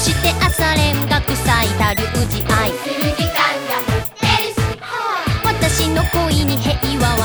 されんが臭いたるうじ愛。私の恋に平和はい